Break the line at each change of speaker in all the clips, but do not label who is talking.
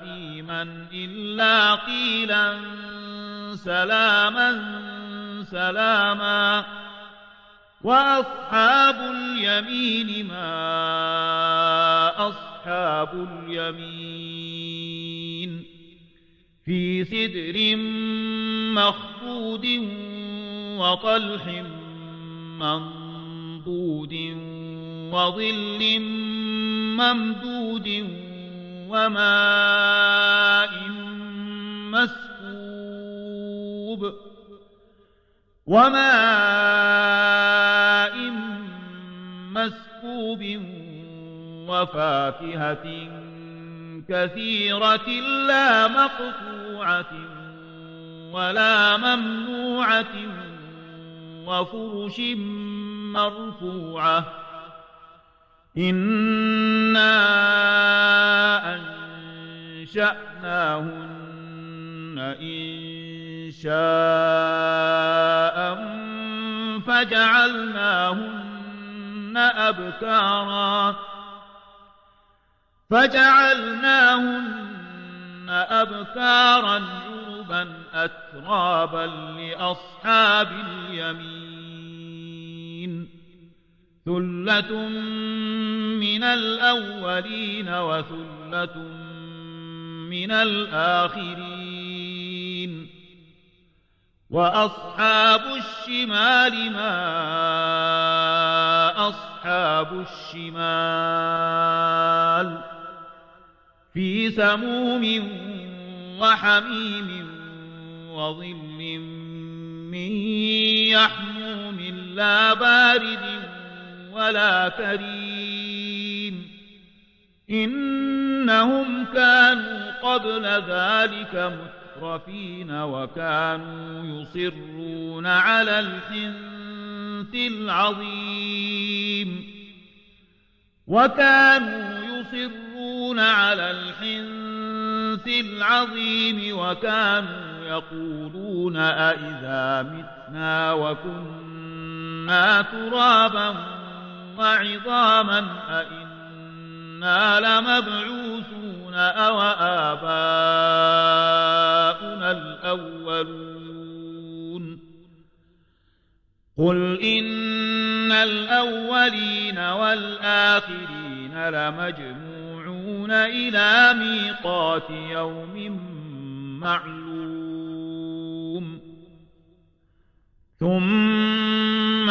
تأثيما إلا قيلا سلاما سلاما وأصحاب اليمين ما أصحاب اليمين في سدر مخفود وطلح منضود وظل ممدود وماء مسكوب وماء مسكوب وفاكهة كثيرة لا مقطوعة ولا ممنوعة وفرش مرفوعة إنا أنشأناهن إن شاء فجعلناهن أبكارا فجعلناهن أبكارا عربا أترابا لأصحاب اليمين ثلة من الأولين وثلة من الآخرين وأصحاب الشمال ما أصحاب الشمال في سموم وحميم وظل من يحموم لا بارد ولا كريم إنهم كانوا قبل ذلك مترفين وكانوا يصرون على الحنث العظيم. وكانوا يصرون على الحنث العظيم وكانوا يقولون أئذا متنا وكنا ترابا وعظاما أئنا لمبعوثون أو آباؤنا الأولون. قل إن الأولين والآخرين لمجموعون إلى ميقات يوم معلوم. ثم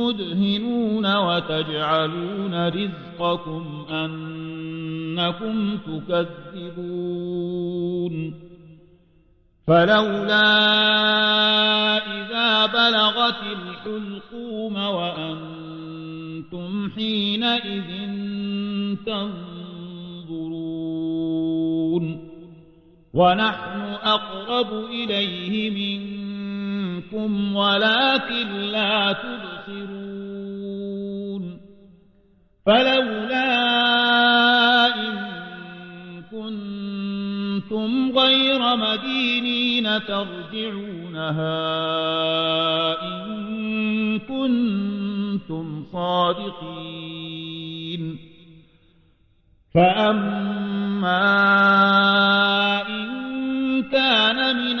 مدهنون وتجعلون رزقكم أنكم تكذبون. فلولا إذا بلغت الحلقوم وأنتم حينئذ تنظرون. ونحن أقرب إليه منكم منكم ولكن لا تبصرون فلولا إن كنتم غير مدينين ترجعونها إن كنتم صادقين فأما إن كان من